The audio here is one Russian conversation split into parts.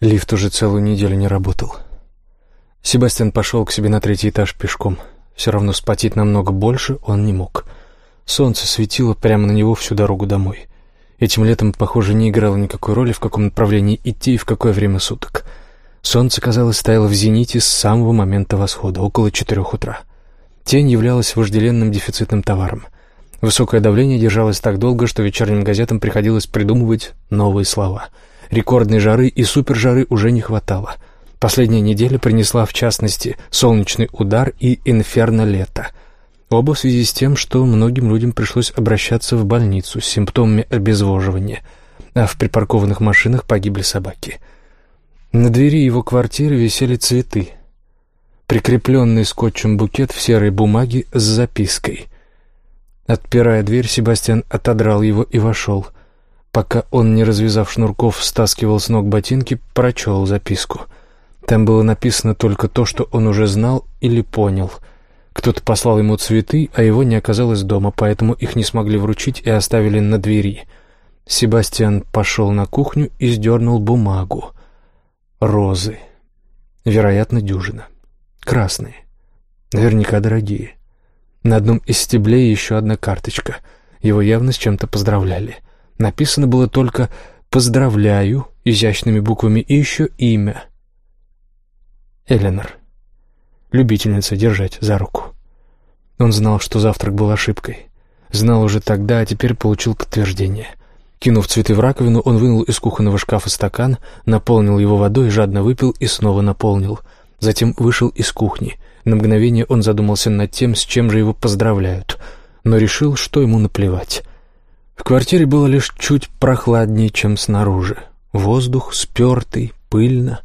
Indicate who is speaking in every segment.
Speaker 1: Лифт уже целую неделю не работал. Себастьян пошел к себе на третий этаж пешком. Все равно спотеть намного больше он не мог. Солнце светило прямо на него всю дорогу домой. Этим летом, похоже, не играло никакой роли, в каком направлении идти и в какое время суток. Солнце, казалось, стояло в зените с самого момента восхода, около четырех утра. Тень являлась вожделенным дефицитным товаром. Высокое давление держалось так долго, что вечерним газетам приходилось придумывать новые слова. Рекордной жары и супержары уже не хватало. Последняя неделя принесла, в частности, солнечный удар и инферно лето — Оба в связи с тем, что многим людям пришлось обращаться в больницу с симптомами обезвоживания, а в припаркованных машинах погибли собаки. На двери его квартиры висели цветы. Прикрепленный скотчем букет в серой бумаге с запиской. Отпирая дверь, Себастьян отодрал его и вошел. Пока он, не развязав шнурков, стаскивал с ног ботинки, прочел записку. Там было написано только то, что он уже знал или понял — кто-то послал ему цветы, а его не оказалось дома, поэтому их не смогли вручить и оставили на двери. Себастьян пошел на кухню и сдернул бумагу. Розы. Вероятно, дюжина. Красные. Наверняка дорогие. На одном из стеблей еще одна карточка. Его явно с чем-то поздравляли. Написано было только «Поздравляю» изящными буквами и еще имя. Эленор любительница держать за руку. Он знал, что завтрак был ошибкой. Знал уже тогда, а теперь получил подтверждение. Кинув цветы в раковину, он вынул из кухонного шкафа стакан, наполнил его водой, жадно выпил и снова наполнил. Затем вышел из кухни. На мгновение он задумался над тем, с чем же его поздравляют, но решил, что ему наплевать. В квартире было лишь чуть прохладнее, чем снаружи. Воздух спертый, пыльно.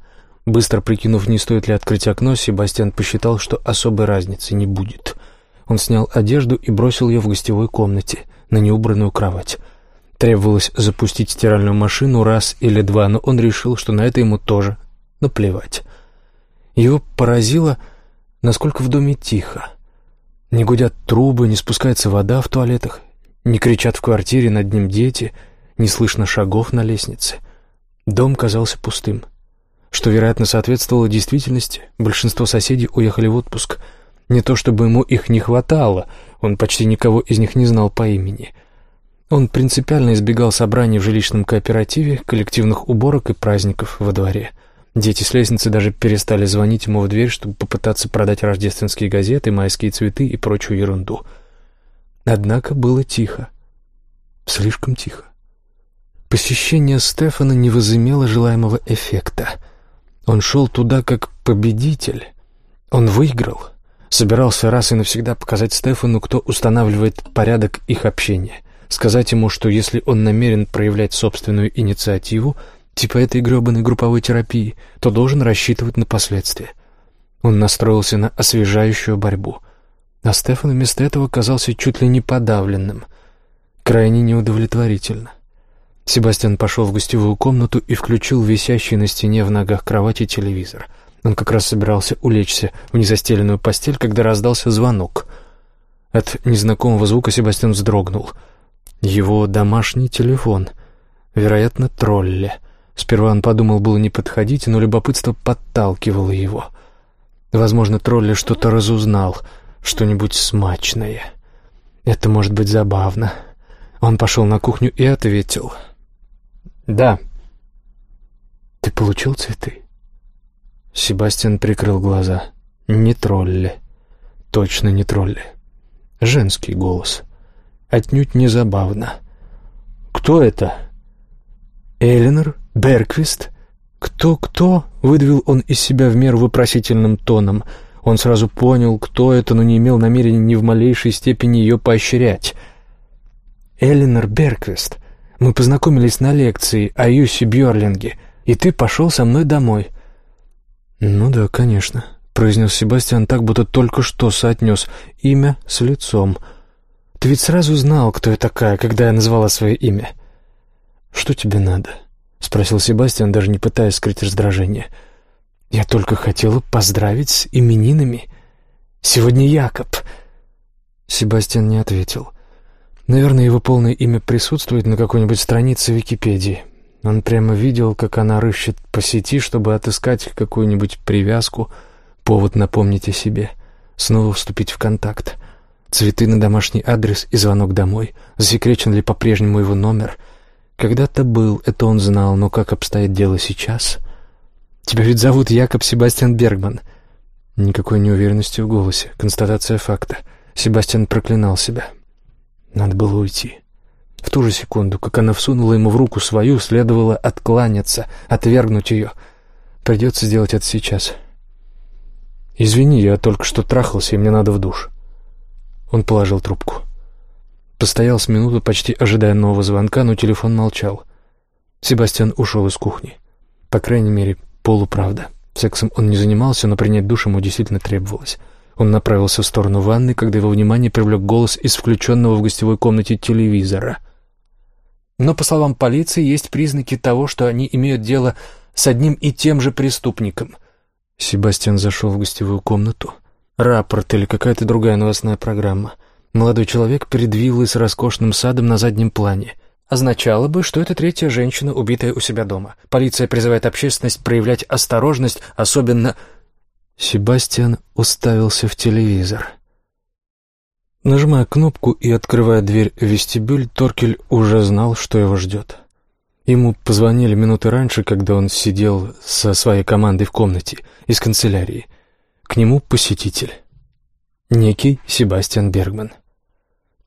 Speaker 1: Быстро прикинув, не стоит ли открыть окно, Себастьян посчитал, что особой разницы не будет. Он снял одежду и бросил ее в гостевой комнате, на неубранную кровать. Требовалось запустить стиральную машину раз или два, но он решил, что на это ему тоже наплевать. Его поразило, насколько в доме тихо. Не гудят трубы, не спускается вода в туалетах, не кричат в квартире над ним дети, не слышно шагов на лестнице. Дом казался пустым что, вероятно, соответствовало действительности. Большинство соседей уехали в отпуск. Не то чтобы ему их не хватало, он почти никого из них не знал по имени. Он принципиально избегал собраний в жилищном кооперативе, коллективных уборок и праздников во дворе. Дети с лестницы даже перестали звонить ему в дверь, чтобы попытаться продать рождественские газеты, майские цветы и прочую ерунду. Однако было тихо. Слишком тихо. Посещение Стефана не возымело желаемого эффекта — он шел туда как победитель. Он выиграл. Собирался раз и навсегда показать Стефану, кто устанавливает порядок их общения. Сказать ему, что если он намерен проявлять собственную инициативу, типа этой гребаной групповой терапии, то должен рассчитывать на последствия. Он настроился на освежающую борьбу. А Стефан вместо этого казался чуть ли не подавленным. Крайне неудовлетворительно. Себастьян пошел в гостевую комнату и включил висящий на стене в ногах кровати телевизор. Он как раз собирался улечься в незастеленную постель, когда раздался звонок. От незнакомого звука Себастьян вздрогнул. Его домашний телефон. Вероятно, тролли. Сперва он подумал было не подходить, но любопытство подталкивало его. Возможно, тролли что-то разузнал, что-нибудь смачное. Это может быть забавно. Он пошел на кухню и ответил — «Да». «Ты получил цветы?» Себастьян прикрыл глаза. «Не тролли. Точно не тролли. Женский голос. Отнюдь не забавно. Кто это?» «Эленор? Берквист?» «Кто-кто?» — выдавил он из себя в меру вопросительным тоном. Он сразу понял, кто это, но не имел намерения ни в малейшей степени ее поощрять. «Эленор Берквист. Мы познакомились на лекции о Юсе Бьорлинге, и ты пошел со мной домой». «Ну да, конечно», — произнес Себастьян так, будто только что соотнес имя с лицом. «Ты ведь сразу знал, кто я такая, когда я назвала свое имя». «Что тебе надо?» — спросил Себастьян, даже не пытаясь скрыть раздражение. «Я только хотела поздравить с именинами. Сегодня Якоб». Себастьян не ответил. Наверное, его полное имя присутствует на какой-нибудь странице Википедии. Он прямо видел, как она рыщет по сети, чтобы отыскать какую-нибудь привязку, повод напомнить о себе, снова вступить в контакт. Цветы на домашний адрес и звонок домой. Засекречен ли по-прежнему его номер? Когда-то был, это он знал, но как обстоит дело сейчас? Тебя ведь зовут Якоб Себастьян Бергман. Никакой неуверенности в голосе, констатация факта. Себастьян проклинал себя. Надо было уйти. В ту же секунду, как она всунула ему в руку свою, следовало откланяться, отвергнуть ее. Придется сделать это сейчас. «Извини, я только что трахался, и мне надо в душ». Он положил трубку. Постоял с минуту, почти ожидая нового звонка, но телефон молчал. Себастьян ушел из кухни. По крайней мере, полуправда. Сексом он не занимался, но принять душ ему действительно требовалось. Он направился в сторону ванны, когда его внимание привлек голос из включенного в гостевой комнате телевизора — но, по словам полиции, есть признаки того, что они имеют дело с одним и тем же преступником. Себастьян зашел в гостевую комнату. Рапорт или какая-то другая новостная программа. Молодой человек перед с роскошным садом на заднем плане. Означало бы, что это третья женщина, убитая у себя дома. Полиция призывает общественность проявлять осторожность, особенно... Себастьян уставился в телевизор. Нажимая кнопку и открывая дверь в вестибюль, Торкель уже знал, что его ждет. Ему позвонили минуты раньше, когда он сидел со своей командой в комнате из канцелярии. К нему посетитель. Некий Себастьян Бергман.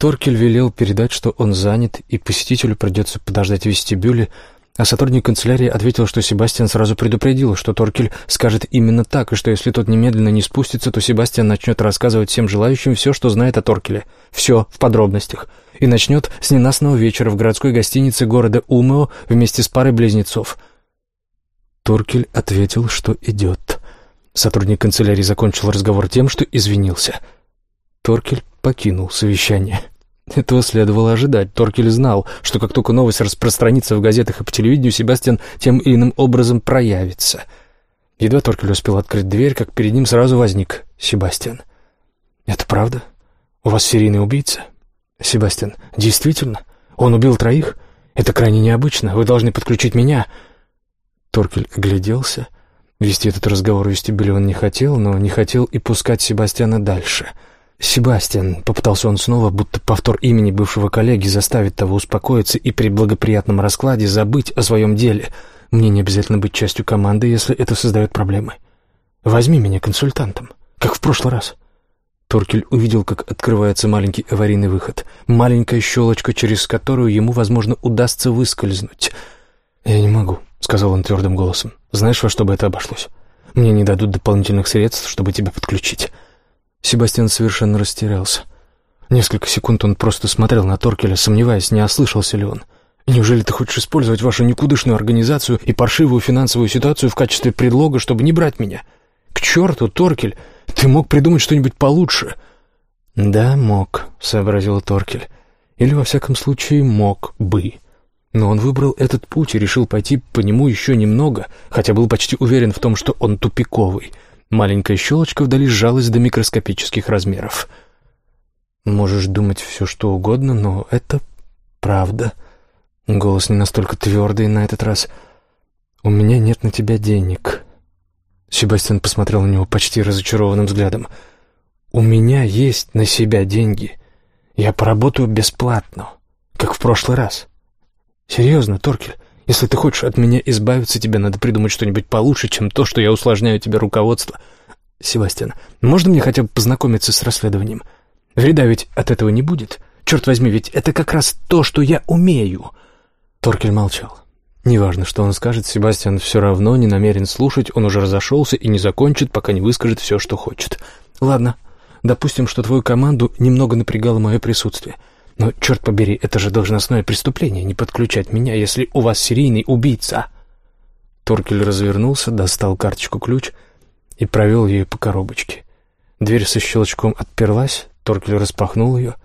Speaker 1: Торкель велел передать, что он занят, и посетителю придется подождать в вестибюле, а сотрудник канцелярии ответил, что Себастьян сразу предупредил, что Торкель скажет именно так, и что если тот немедленно не спустится, то Себастьян начнет рассказывать всем желающим все, что знает о Торкеле. Все в подробностях. И начнет с ненастного вечера в городской гостинице города Умео вместе с парой близнецов. Торкель ответил, что идет. Сотрудник канцелярии закончил разговор тем, что извинился. Торкель покинул совещание. Этого следовало ожидать. Торкель знал, что как только новость распространится в газетах и по телевидению, Себастьян тем или иным образом проявится. Едва Торкель успел открыть дверь, как перед ним сразу возник Себастьян. «Это правда? У вас серийный убийца?» «Себастьян, действительно? Он убил троих? Это крайне необычно. Вы должны подключить меня». Торкель огляделся. Вести этот разговор в вестибюле он не хотел, но не хотел и пускать Себастьяна дальше — «Себастьян», — попытался он снова, будто повтор имени бывшего коллеги заставит того успокоиться и при благоприятном раскладе забыть о своем деле. Мне не обязательно быть частью команды, если это создает проблемы. Возьми меня консультантом, как в прошлый раз». Торкель увидел, как открывается маленький аварийный выход, маленькая щелочка, через которую ему, возможно, удастся выскользнуть. «Я не могу», — сказал он твердым голосом. «Знаешь, во что бы это обошлось? Мне не дадут дополнительных средств, чтобы тебя подключить». Себастьян совершенно растерялся. Несколько секунд он просто смотрел на Торкеля, сомневаясь, не ослышался ли он. «Неужели ты хочешь использовать вашу никудышную организацию и паршивую финансовую ситуацию в качестве предлога, чтобы не брать меня? К черту, Торкель! Ты мог придумать что-нибудь получше!» «Да, мог», — сообразил Торкель. «Или, во всяком случае, мог бы». Но он выбрал этот путь и решил пойти по нему еще немного, хотя был почти уверен в том, что он тупиковый — Маленькая щелочка вдали сжалась до микроскопических размеров. «Можешь думать все, что угодно, но это правда». Голос не настолько твердый на этот раз. «У меня нет на тебя денег». Себастьян посмотрел на него почти разочарованным взглядом. «У меня есть на себя деньги. Я поработаю бесплатно, как в прошлый раз». «Серьезно, Торкель, если ты хочешь от меня избавиться, тебе надо придумать что-нибудь получше, чем то, что я усложняю тебе руководство. Себастьян, можно мне хотя бы познакомиться с расследованием? Вреда ведь от этого не будет. Черт возьми, ведь это как раз то, что я умею. Торкель молчал. Неважно, что он скажет, Себастьян все равно не намерен слушать, он уже разошелся и не закончит, пока не выскажет все, что хочет. Ладно, допустим, что твою команду немного напрягало мое присутствие — но, черт побери, это же должностное преступление, не подключать меня, если у вас серийный убийца. Торкель развернулся, достал карточку-ключ и провел ею по коробочке. Дверь со щелчком отперлась, Торкель распахнул ее.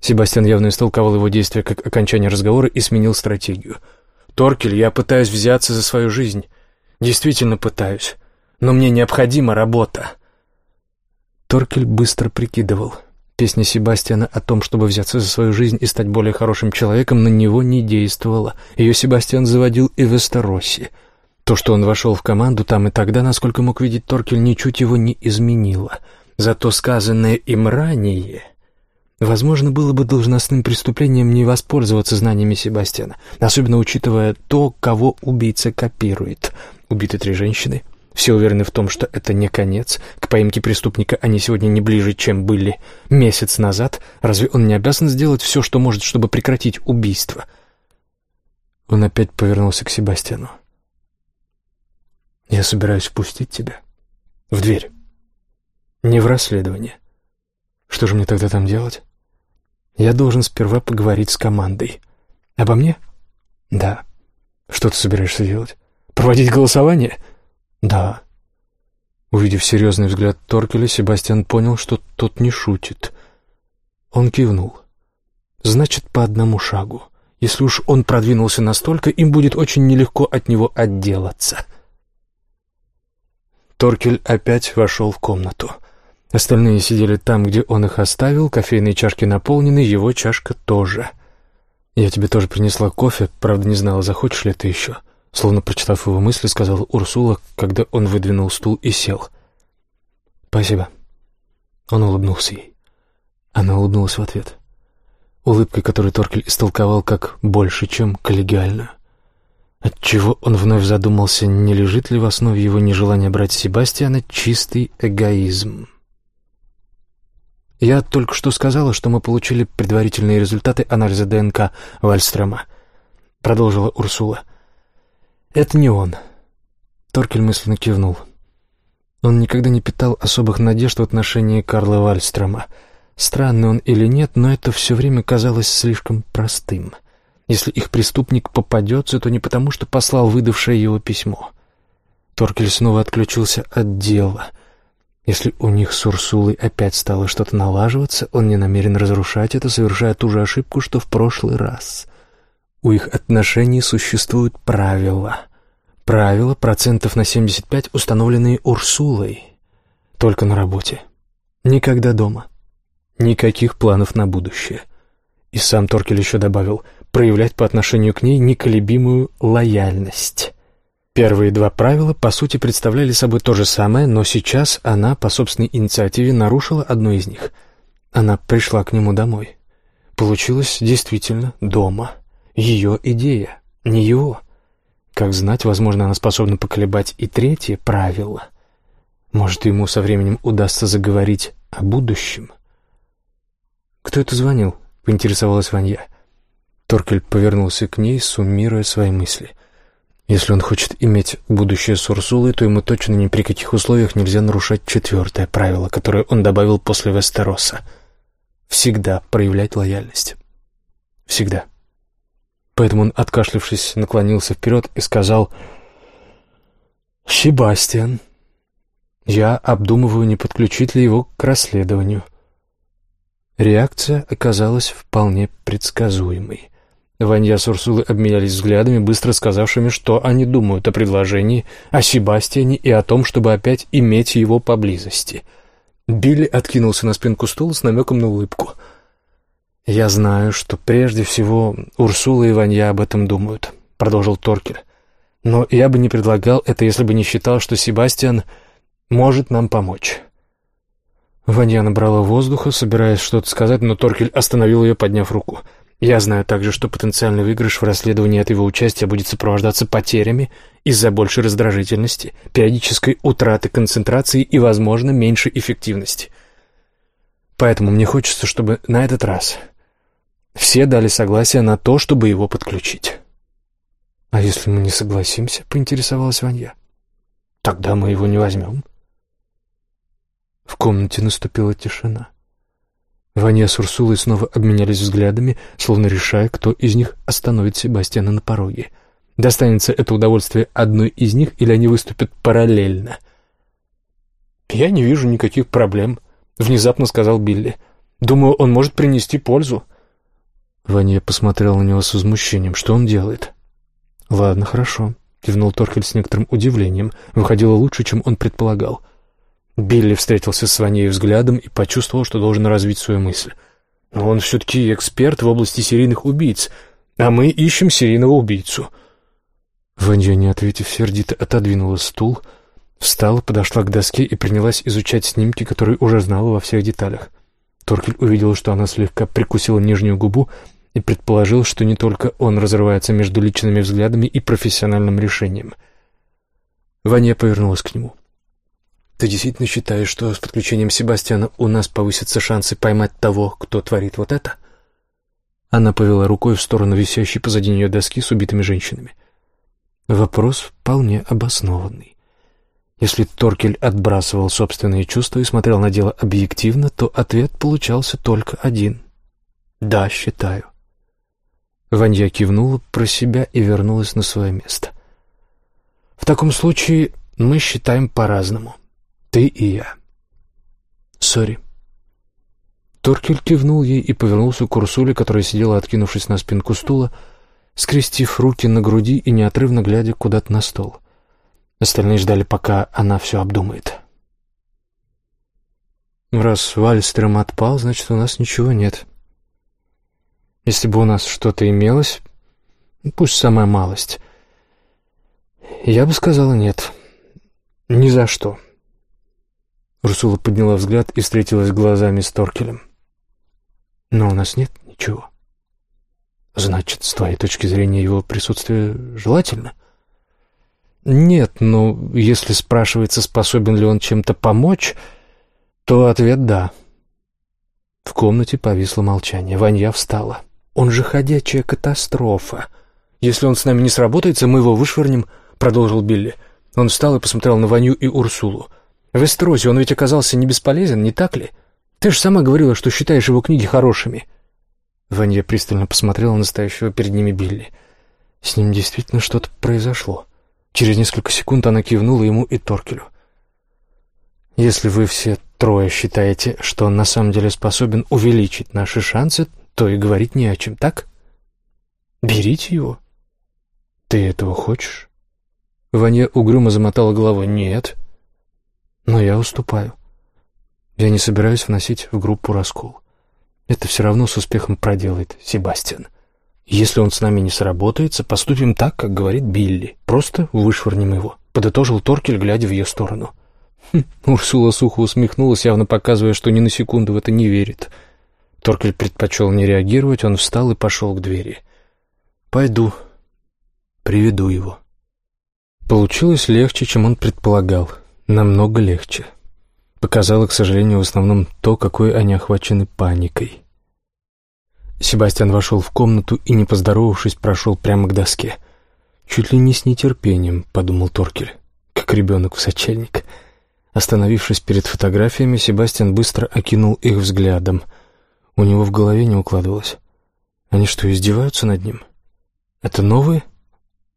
Speaker 1: Себастьян явно истолковал его действия как окончание разговора и сменил стратегию. «Торкель, я пытаюсь взяться за свою жизнь. Действительно пытаюсь. Но мне необходима работа». Торкель быстро прикидывал. Песня Себастьяна о том, чтобы взяться за свою жизнь и стать более хорошим человеком, на него не действовала. Ее Себастьян заводил и в Эстеросе. То, что он вошел в команду там и тогда, насколько мог видеть Торкель, ничуть его не изменило. Зато сказанное им ранее... Возможно, было бы должностным преступлением не воспользоваться знаниями Себастьяна, особенно учитывая то, кого убийца копирует. Убиты три женщины, все уверены в том, что это не конец. К поимке преступника они сегодня не ближе, чем были месяц назад. Разве он не обязан сделать все, что может, чтобы прекратить убийство? Он опять повернулся к Себастьяну. «Я собираюсь впустить тебя в дверь. Не в расследование. Что же мне тогда там делать? Я должен сперва поговорить с командой. Обо мне? Да. Что ты собираешься делать? Проводить голосование?» «Да». Увидев серьезный взгляд Торкеля, Себастьян понял, что тот не шутит. Он кивнул. «Значит, по одному шагу. Если уж он продвинулся настолько, им будет очень нелегко от него отделаться». Торкель опять вошел в комнату. Остальные сидели там, где он их оставил, кофейные чашки наполнены, его чашка тоже. «Я тебе тоже принесла кофе, правда, не знала, захочешь ли ты еще?» Словно прочитав его мысли, сказала Урсула, когда он выдвинул стул и сел. «Спасибо». Он улыбнулся ей. Она улыбнулась в ответ. Улыбкой, которую Торкель истолковал как больше, чем коллегиальную. Отчего он вновь задумался, не лежит ли в основе его нежелания брать Себастьяна чистый эгоизм. «Я только что сказала, что мы получили предварительные результаты анализа ДНК Вальстрема», — продолжила Урсула. «Это не он». Торкель мысленно кивнул. Он никогда не питал особых надежд в отношении Карла Вальстрома. Странный он или нет, но это все время казалось слишком простым. Если их преступник попадется, то не потому, что послал выдавшее его письмо. Торкель снова отключился от дела. Если у них с Урсулой опять стало что-то налаживаться, он не намерен разрушать это, совершая ту же ошибку, что в прошлый раз. У их отношений существуют правила. Правила процентов на 75, установленные Урсулой. Только на работе. Никогда дома. Никаких планов на будущее. И сам Торкель еще добавил, проявлять по отношению к ней неколебимую лояльность. Первые два правила, по сути, представляли собой то же самое, но сейчас она, по собственной инициативе, нарушила одно из них. Она пришла к нему домой. Получилось действительно дома. Ее идея, не его. Как знать, возможно, она способна поколебать и третье правило. Может, ему со временем удастся заговорить о будущем. «Кто это звонил?» — поинтересовалась Ванья. Торкель повернулся к ней, суммируя свои мысли. «Если он хочет иметь будущее с Урсулой, то ему точно ни при каких условиях нельзя нарушать четвертое правило, которое он добавил после Вестероса. Всегда проявлять лояльность. Всегда». Поэтому он, откашлившись, наклонился вперед и сказал «Себастьян, я обдумываю, не подключить ли его к расследованию». Реакция оказалась вполне предсказуемой. Ванья с Урсулой обменялись взглядами, быстро сказавшими, что они думают о предложении, о Себастьяне и о том, чтобы опять иметь его поблизости. Билли откинулся на спинку стула с намеком на улыбку — «Я знаю, что прежде всего Урсула и Ванья об этом думают», — продолжил Торкель. «Но я бы не предлагал это, если бы не считал, что Себастьян может нам помочь». Ванья набрала воздуха, собираясь что-то сказать, но Торкель остановил ее, подняв руку. «Я знаю также, что потенциальный выигрыш в расследовании от его участия будет сопровождаться потерями из-за большей раздражительности, периодической утраты концентрации и, возможно, меньшей эффективности. Поэтому мне хочется, чтобы на этот раз все дали согласие на то, чтобы его подключить. «А если мы не согласимся?» — поинтересовалась Ванья. «Тогда мы его не возьмем». В комнате наступила тишина. Ваня с Урсулой снова обменялись взглядами, словно решая, кто из них остановит Себастьяна на пороге. Достанется это удовольствие одной из них, или они выступят параллельно? «Я не вижу никаких проблем», — внезапно сказал Билли. «Думаю, он может принести пользу». Ваня посмотрел на него с возмущением. Что он делает? «Ладно, хорошо», — кивнул Торхель с некоторым удивлением. Выходило лучше, чем он предполагал. Билли встретился с Ваней взглядом и почувствовал, что должен развить свою мысль. Но он все-таки эксперт в области серийных убийц, а мы ищем серийного убийцу. Ванья, не ответив сердито, отодвинула стул, встала, подошла к доске и принялась изучать снимки, которые уже знала во всех деталях. Торкель увидел, что она слегка прикусила нижнюю губу и предположил, что не только он разрывается между личными взглядами и профессиональным решением. Ваня повернулась к нему. «Ты действительно считаешь, что с подключением Себастьяна у нас повысятся шансы поймать того, кто творит вот это?» Она повела рукой в сторону висящей позади нее доски с убитыми женщинами. Вопрос вполне обоснованный. Если Торкель отбрасывал собственные чувства и смотрел на дело объективно, то ответ получался только один. «Да, считаю». Ванья кивнула про себя и вернулась на свое место. «В таком случае мы считаем по-разному. Ты и я». «Сори». Торкель кивнул ей и повернулся к Урсуле, которая сидела, откинувшись на спинку стула, скрестив руки на груди и неотрывно глядя куда-то на стол. Остальные ждали, пока она все обдумает. «Раз Вальстрем отпал, значит, у нас ничего нет», если бы у нас что-то имелось, пусть самая малость, я бы сказала нет. Ни за что. Урсула подняла взгляд и встретилась глазами с Торкелем. Но у нас нет ничего. Значит, с твоей точки зрения его присутствие желательно? Нет, но если спрашивается, способен ли он чем-то помочь, то ответ «да». В комнате повисло молчание. Ванья встала. — он же ходячая катастрофа. Если он с нами не сработается, мы его вышвырнем», — продолжил Билли. Он встал и посмотрел на Ваню и Урсулу. «В Эстрозе он ведь оказался не бесполезен, не так ли? Ты же сама говорила, что считаешь его книги хорошими». Ваня пристально посмотрела на стоящего перед ними Билли. С ним действительно что-то произошло. Через несколько секунд она кивнула ему и Торкелю. «Если вы все трое считаете, что он на самом деле способен увеличить наши шансы, то и говорить не о чем, так? Берите его. Ты этого хочешь? Ваня угрюмо замотала головой. Нет. Но я уступаю. Я не собираюсь вносить в группу раскол. Это все равно с успехом проделает Себастьян. Если он с нами не сработается, поступим так, как говорит Билли. Просто вышвырнем его. Подытожил Торкель, глядя в ее сторону. Хм, Урсула сухо усмехнулась, явно показывая, что ни на секунду в это не верит. — Торкель предпочел не реагировать, он встал и пошел к двери. «Пойду, приведу его». Получилось легче, чем он предполагал. Намного легче. Показало, к сожалению, в основном то, какой они охвачены паникой. Себастьян вошел в комнату и, не поздоровавшись, прошел прямо к доске. «Чуть ли не с нетерпением», — подумал Торкель, как ребенок в сочельник. Остановившись перед фотографиями, Себастьян быстро окинул их взглядом — у него в голове не укладывалось. Они что, издеваются над ним? Это новые?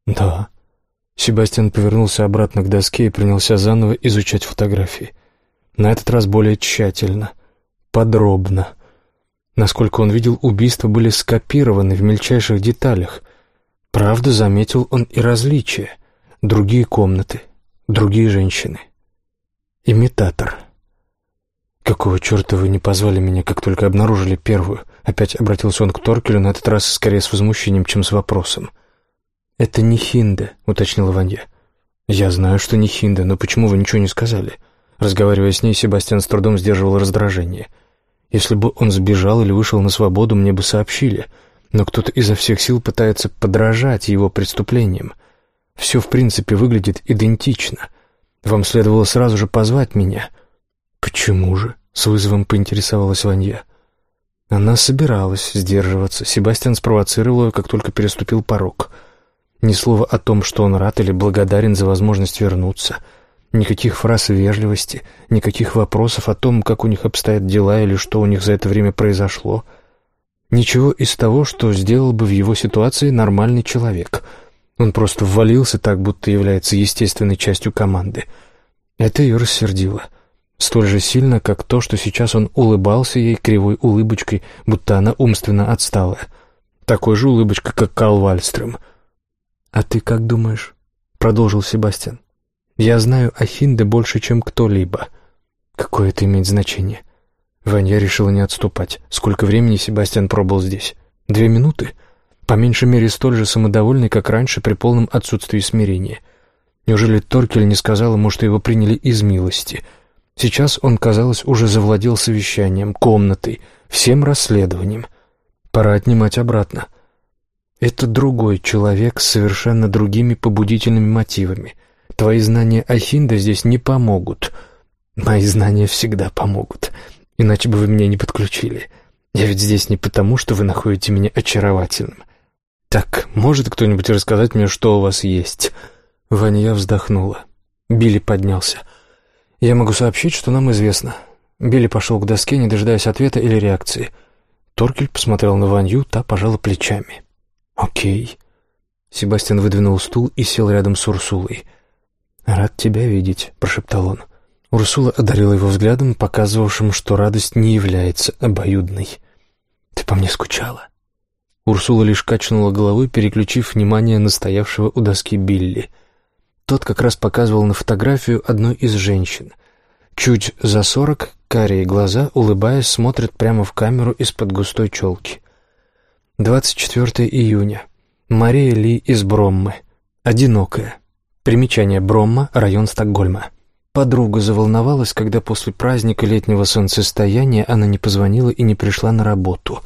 Speaker 1: Да. Себастьян повернулся обратно к доске и принялся заново изучать фотографии. На этот раз более тщательно, подробно. Насколько он видел, убийства были скопированы в мельчайших деталях. Правда, заметил он и различия. Другие комнаты, другие женщины. Имитатор. «Какого черта вы не позвали меня, как только обнаружили первую?» Опять обратился он к Торкелю, на этот раз скорее с возмущением, чем с вопросом. «Это не Хинда», — уточнила Ванья. «Я знаю, что не Хинда, но почему вы ничего не сказали?» Разговаривая с ней, Себастьян с трудом сдерживал раздражение. «Если бы он сбежал или вышел на свободу, мне бы сообщили. Но кто-то изо всех сил пытается подражать его преступлениям. Все, в принципе, выглядит идентично. Вам следовало сразу же позвать меня». «Почему же?» — с вызовом поинтересовалась Ванья. Она собиралась сдерживаться. Себастьян спровоцировал ее, как только переступил порог. Ни слова о том, что он рад или благодарен за возможность вернуться. Никаких фраз вежливости, никаких вопросов о том, как у них обстоят дела или что у них за это время произошло. Ничего из того, что сделал бы в его ситуации нормальный человек. Он просто ввалился так, будто является естественной частью команды. Это ее рассердило. — Столь же сильно, как то, что сейчас он улыбался ей кривой улыбочкой, будто она умственно отсталая. Такой же улыбочкой, как Карл Вальстрöm. «А ты как думаешь?» — продолжил Себастьян. «Я знаю о Хинде больше, чем кто-либо. Какое это имеет значение? Ваня решила не отступать. Сколько времени Себастьян пробыл здесь? Две минуты? По меньшей мере столь же самодовольный, как раньше, при полном отсутствии смирения. Неужели Торкель не сказал ему, что его приняли из милости? Сейчас он, казалось, уже завладел совещанием, комнатой, всем расследованием. Пора отнимать обратно. Это другой человек с совершенно другими побудительными мотивами. Твои знания о Хинде здесь не помогут. Мои знания всегда помогут. Иначе бы вы меня не подключили. Я ведь здесь не потому, что вы находите меня очаровательным. Так, может кто-нибудь рассказать мне, что у вас есть?» Ваня вздохнула. Билли поднялся. «Я могу сообщить, что нам известно». Билли пошел к доске, не дожидаясь ответа или реакции. Торкель посмотрел на Ванью, та пожала плечами. «Окей». Себастьян выдвинул стул и сел рядом с Урсулой. «Рад тебя видеть», — прошептал он. Урсула одарила его взглядом, показывавшим, что радость не является обоюдной. «Ты по мне скучала?» Урсула лишь качнула головой, переключив внимание на стоявшего у доски Билли. Тот как раз показывал на фотографию одной из женщин. Чуть за сорок, карие глаза, улыбаясь, смотрят прямо в камеру из-под густой челки. 24 июня. Мария Ли из Броммы. Одинокая. Примечание Бромма, район Стокгольма. Подруга заволновалась, когда после праздника летнего солнцестояния она не позвонила и не пришла на работу.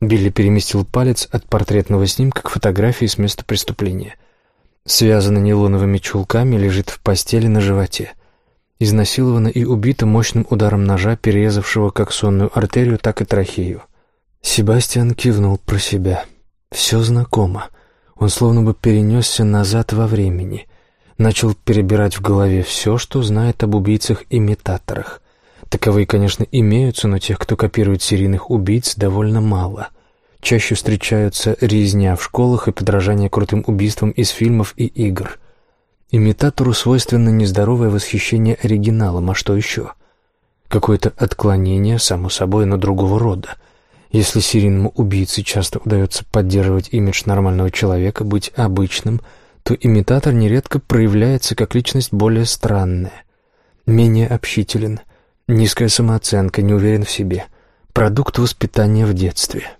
Speaker 1: Билли переместил палец от портретного снимка к фотографии с места преступления. Связана нейлоновыми чулками, лежит в постели на животе. Изнасилована и убита мощным ударом ножа, перерезавшего как сонную артерию, так и трахею. Себастьян кивнул про себя. Все знакомо. Он словно бы перенесся назад во времени — начал перебирать в голове все, что знает об убийцах-имитаторах. Таковые, конечно, имеются, но тех, кто копирует серийных убийц, довольно мало. Чаще встречаются резня в школах и подражание крутым убийствам из фильмов и игр. Имитатору свойственно нездоровое восхищение оригиналом, а что еще? Какое-то отклонение, само собой, но другого рода. Если серийному убийце часто удается поддерживать имидж нормального человека, быть обычным – то имитатор нередко проявляется как личность более странная, менее общителен, низкая самооценка, не уверен в себе, продукт воспитания в детстве.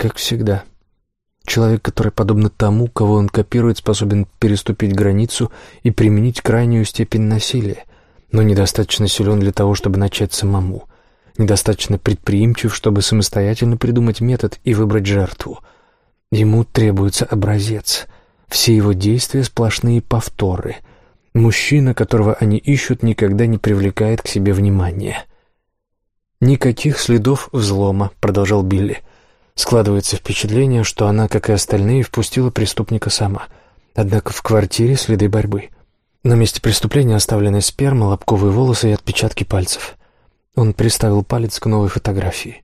Speaker 1: Как всегда. Человек, который, подобно тому, кого он копирует, способен переступить границу и применить крайнюю степень насилия, но недостаточно силен для того, чтобы начать самому, недостаточно предприимчив, чтобы самостоятельно придумать метод и выбрать жертву. Ему требуется образец — все его действия — сплошные повторы. Мужчина, которого они ищут, никогда не привлекает к себе внимания. «Никаких следов взлома», — продолжал Билли. Складывается впечатление, что она, как и остальные, впустила преступника сама. Однако в квартире следы борьбы. На месте преступления оставлены сперма, лобковые волосы и отпечатки пальцев. Он приставил палец к новой фотографии.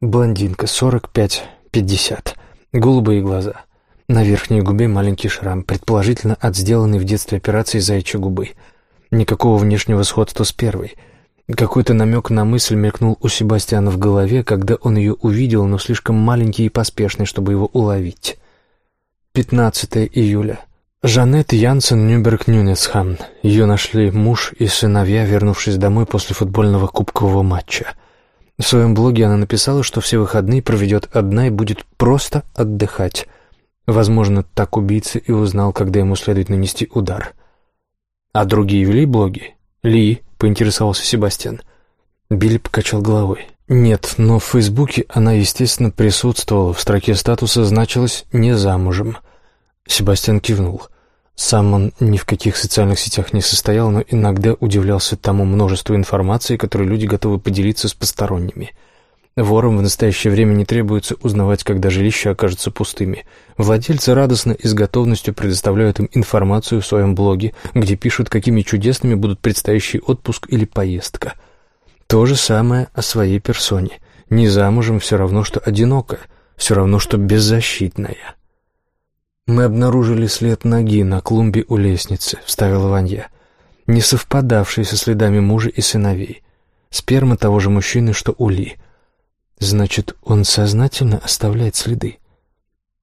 Speaker 1: Блондинка, 45-50, голубые глаза. На верхней губе маленький шрам, предположительно от сделанной в детстве операции заячьей губы. Никакого внешнего сходства с первой. Какой-то намек на мысль мелькнул у Себастьяна в голове, когда он ее увидел, но слишком маленький и поспешный, чтобы его уловить. 15 июля. Жанет Янсен Нюберг Нюнесхан. Ее нашли муж и сыновья, вернувшись домой после футбольного кубкового матча. В своем блоге она написала, что все выходные проведет одна и будет просто отдыхать. Возможно, так убийца и узнал, когда ему следует нанести удар. «А другие вели блоги?» «Ли», — поинтересовался Себастьян. Билли покачал головой. «Нет, но в Фейсбуке она, естественно, присутствовала. В строке статуса значилась «не замужем». Себастьян кивнул. Сам он ни в каких социальных сетях не состоял, но иногда удивлялся тому множеству информации, которой люди готовы поделиться с посторонними — Ворам в настоящее время не требуется узнавать, когда жилища окажутся пустыми. Владельцы радостно и с готовностью предоставляют им информацию в своем блоге, где пишут, какими чудесными будут предстоящий отпуск или поездка. То же самое о своей персоне. Не замужем все равно, что одинокая, все равно, что беззащитная. «Мы обнаружили след ноги на клумбе у лестницы», — вставила Ванья, не совпадавший со следами мужа и сыновей. Сперма того же мужчины, что у Ли — Значит, он сознательно оставляет следы.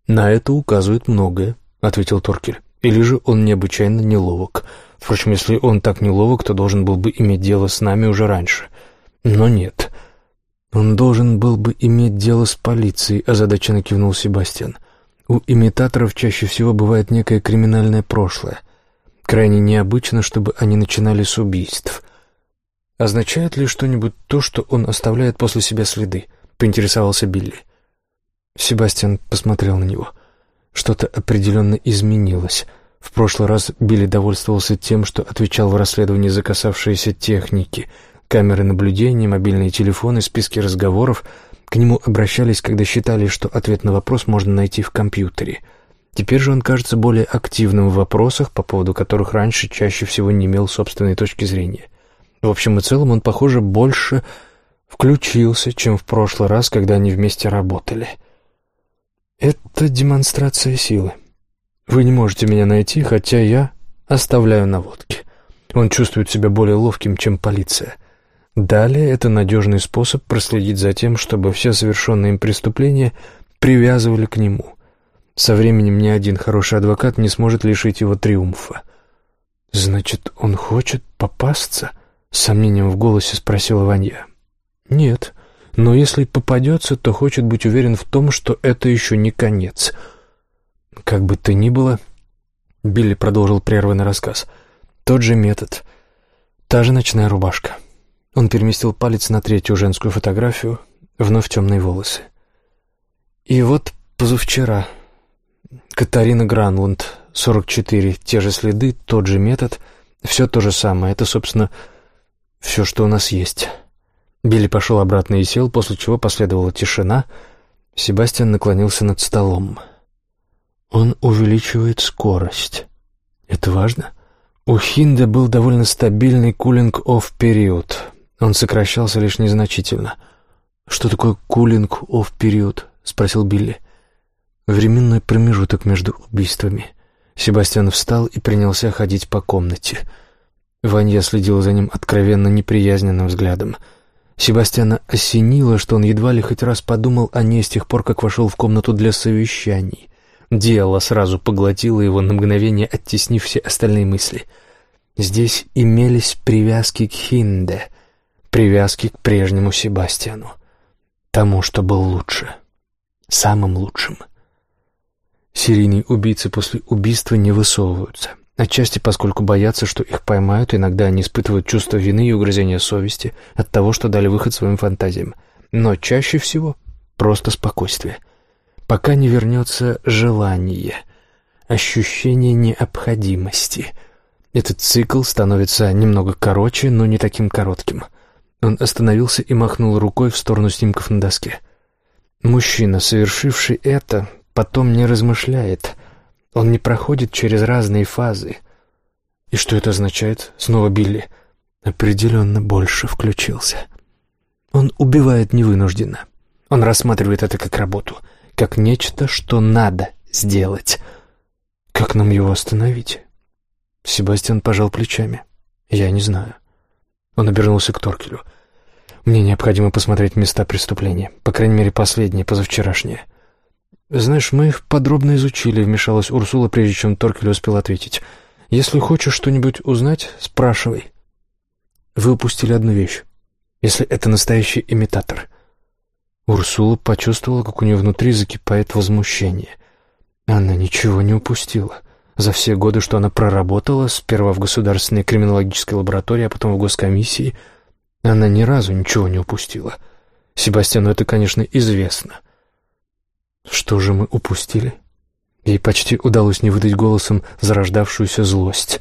Speaker 1: На это указывает многое, ответил Торкель. Или же он необычайно неловок. Впрочем, если он так неловок, то должен был бы иметь дело с нами уже раньше. Но нет. Он должен был бы иметь дело с полицией, озадаченно кивнул Себастьян. У имитаторов чаще всего бывает некое криминальное прошлое. Крайне необычно, чтобы они начинали с убийств. Означает ли что-нибудь то, что он оставляет после себя следы? Поинтересовался Билли. Себастьян посмотрел на него. Что-то определенно изменилось — в прошлый раз Билли довольствовался тем, что отвечал в расследовании за касавшиеся техники, камеры наблюдения, мобильные телефоны, списки разговоров. К нему обращались, когда считали, что ответ на вопрос можно найти в компьютере. Теперь же он кажется более активным в вопросах, по поводу которых раньше чаще всего не имел собственной точки зрения. В общем и целом он, похоже, больше включился, чем в прошлый раз, когда они вместе работали. Это демонстрация силы. Вы не можете меня найти, хотя я оставляю наводки. Он чувствует себя более ловким, чем полиция. Далее это надежный способ проследить за тем, чтобы все совершенные им преступления привязывали к нему. Со временем ни один хороший адвокат не сможет лишить его триумфа. «Значит, он хочет попасться?» — с сомнением в голосе спросила Ванья. «Нет, но если попадется, то хочет быть уверен в том, что это еще не конец». Как бы то ни было, Билли продолжил прерванный рассказ. Тот же метод, та же ночная рубашка. Он переместил палец на третью женскую фотографию, вновь темные волосы. И вот позавчера Катарина Гранланд, 44, те же следы, тот же метод, все то же самое. Это, собственно, все, что у нас есть. Билли пошел обратно и сел, после чего последовала тишина. Себастьян наклонился над столом. — он увеличивает скорость. Это важно? У Хинда был довольно стабильный кулинг-офф период. Он сокращался лишь незначительно. «Что такое кулинг-офф период?» — спросил Билли. «Временной промежуток между убийствами». Себастьян встал и принялся ходить по комнате. Ванья следила за ним откровенно неприязненным взглядом. Себастьяна осенило, что он едва ли хоть раз подумал о ней с тех пор, как вошел в комнату для совещаний. Дело сразу поглотило его на мгновение, оттеснив все остальные мысли. Здесь имелись привязки к Хинде, привязки к прежнему Себастьяну, тому, что был лучше, самым лучшим. Серийные убийцы после убийства не высовываются. Отчасти поскольку боятся, что их поймают, иногда они испытывают чувство вины и угрызения совести от того, что дали выход своим фантазиям. Но чаще всего просто спокойствие — пока не вернется желание, ощущение необходимости. Этот цикл становится немного короче, но не таким коротким. Он остановился и махнул рукой в сторону снимков на доске. Мужчина, совершивший это, потом не размышляет. Он не проходит через разные фазы. И что это означает? Снова Билли. Определенно больше включился. Он убивает невынужденно. Он рассматривает это как работу — как нечто, что надо сделать. Как нам его остановить? Себастьян пожал плечами. Я не знаю. Он обернулся к Торкелю. Мне необходимо посмотреть места преступления, по крайней мере, последние, позавчерашние. Знаешь, мы их подробно изучили, вмешалась Урсула, прежде чем Торкель успел ответить. Если хочешь что-нибудь узнать, спрашивай. Вы упустили одну вещь. Если это настоящий имитатор, Урсула почувствовала, как у нее внутри закипает возмущение. Она ничего не упустила. За все годы, что она проработала, сперва в Государственной криминологической лаборатории, а потом в Госкомиссии, она ни разу ничего не упустила. Себастьяну это, конечно, известно. Что же мы упустили? Ей почти удалось не выдать голосом зарождавшуюся злость.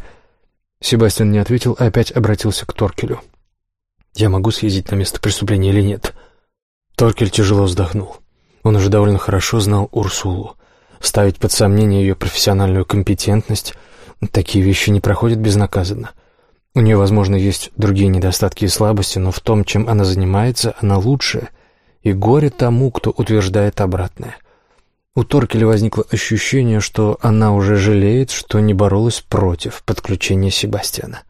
Speaker 1: Себастьян не ответил, а опять обратился к Торкелю. «Я могу съездить на место преступления или нет?» Торкель тяжело вздохнул. Он уже довольно хорошо знал Урсулу. Ставить под сомнение ее профессиональную компетентность — такие вещи не проходят безнаказанно. У нее, возможно, есть другие недостатки и слабости, но в том, чем она занимается, она лучшая, и горе тому, кто утверждает обратное. У Торкеля возникло ощущение, что она уже жалеет, что не боролась против подключения Себастьяна.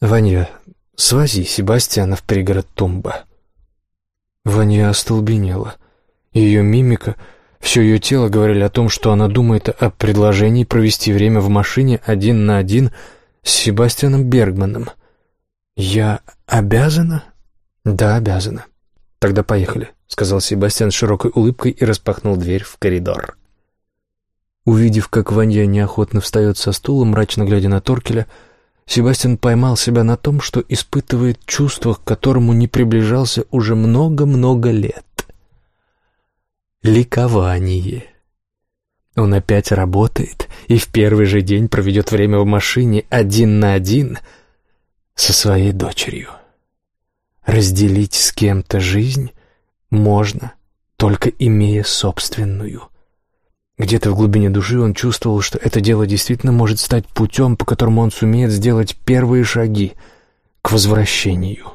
Speaker 1: «Ваня, свози Себастьяна в пригород Тумба», Ваня остолбенела. Ее мимика, Все ее тело говорили о том, что она думает о предложении провести время в машине один на один с Себастьяном Бергманом. «Я обязана?» «Да, обязана». «Тогда поехали», — сказал Себастьян с широкой улыбкой и распахнул дверь в коридор. Увидев, как Ванья неохотно встает со стула, мрачно глядя на Торкеля, Себастьян поймал себя на том, что испытывает чувство, к которому не приближался уже много-много лет. Ликование. Он опять работает и в первый же день проведет время в машине один на один со своей дочерью. Разделить с кем-то жизнь можно, только имея собственную. Где-то в глубине души он чувствовал, что это дело действительно может стать путем, по которому он сумеет сделать первые шаги к возвращению.